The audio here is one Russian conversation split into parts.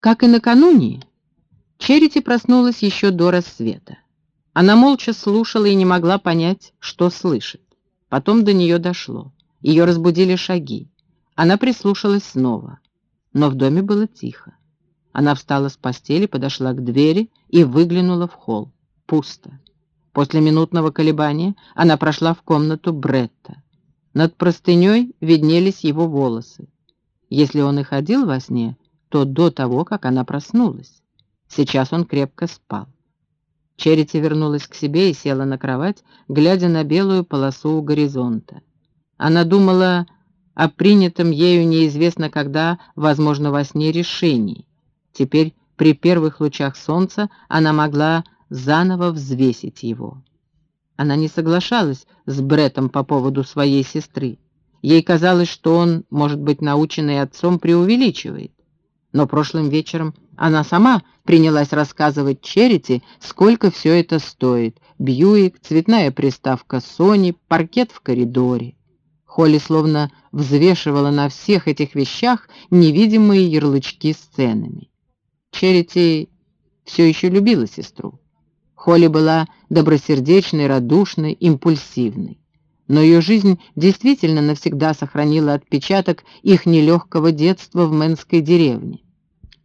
Как и накануне, Черити проснулась еще до рассвета. Она молча слушала и не могла понять, что слышит. Потом до нее дошло. Ее разбудили шаги. Она прислушалась снова. Но в доме было тихо. Она встала с постели, подошла к двери и выглянула в холл. Пусто. После минутного колебания она прошла в комнату Бретта. Над простыней виднелись его волосы. Если он и ходил во сне, то до того, как она проснулась. Сейчас он крепко спал. Черити вернулась к себе и села на кровать, глядя на белую полосу у горизонта. Она думала о принятом ею неизвестно когда, возможно, во сне решении. Теперь при первых лучах солнца она могла заново взвесить его. Она не соглашалась с Бретом по поводу своей сестры. Ей казалось, что он, может быть, наученный отцом, преувеличивает. Но прошлым вечером она сама принялась рассказывать Черити, сколько все это стоит. Бьюик, цветная приставка Сони, паркет в коридоре. Холли словно взвешивала на всех этих вещах невидимые ярлычки с ценами. Черити все еще любила сестру. Холли была добросердечной, радушной, импульсивной но ее жизнь действительно навсегда сохранила отпечаток их нелегкого детства в Мэнской деревне.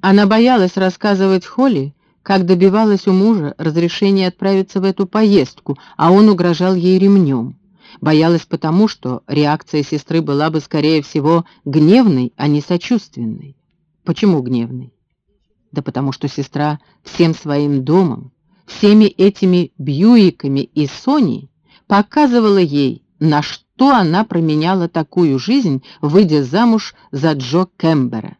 Она боялась рассказывать Холли, как добивалась у мужа разрешения отправиться в эту поездку, а он угрожал ей ремнем. Боялась потому, что реакция сестры была бы, скорее всего, гневной, а не сочувственной. Почему гневной? Да потому что сестра всем своим домом, всеми этими Бьюиками и Сони показывала ей, на что она променяла такую жизнь, выйдя замуж за Джо Кембера.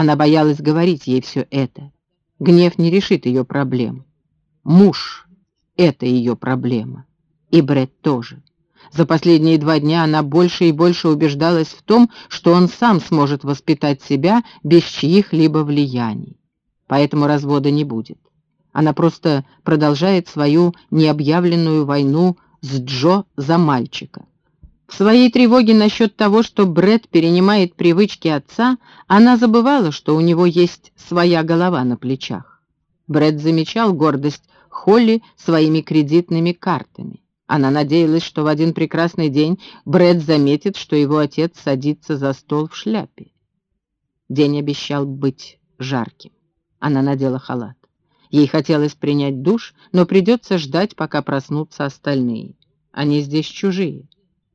Она боялась говорить ей все это. Гнев не решит ее проблем. Муж — это ее проблема. И Бред тоже. За последние два дня она больше и больше убеждалась в том, что он сам сможет воспитать себя без чьих-либо влияний. Поэтому развода не будет. Она просто продолжает свою необъявленную войну с Джо за мальчика. В своей тревоге насчет того, что Бред перенимает привычки отца, она забывала, что у него есть своя голова на плечах. Бред замечал гордость Холли своими кредитными картами. Она надеялась, что в один прекрасный день Бред заметит, что его отец садится за стол в шляпе. День обещал быть жарким. Она надела халат. Ей хотелось принять душ, но придется ждать, пока проснутся остальные. Они здесь чужие.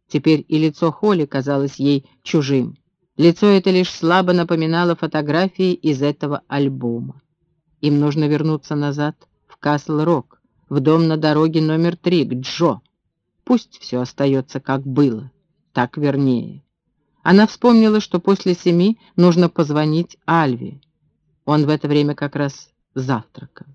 Теперь и лицо Холли казалось ей чужим. Лицо это лишь слабо напоминало фотографии из этого альбома. Им нужно вернуться назад, в Касл-Рок, в дом на дороге номер три, к Джо. Пусть все остается, как было. Так вернее. Она вспомнила, что после семи нужно позвонить Альве. Он в это время как раз завтракал.